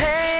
Hey,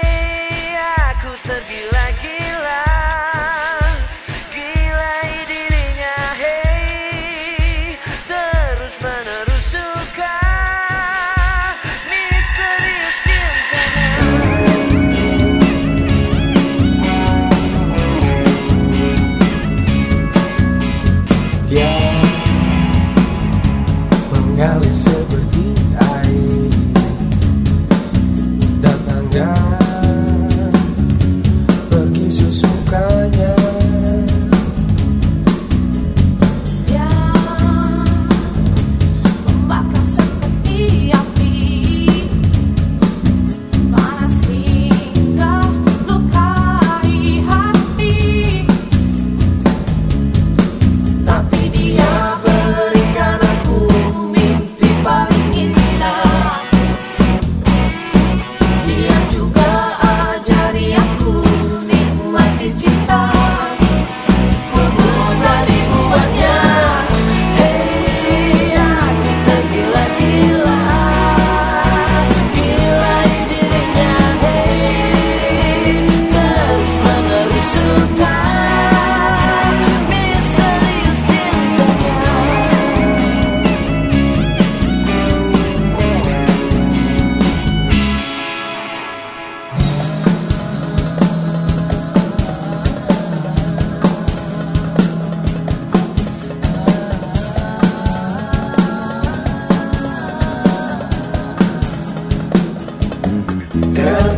Tertuai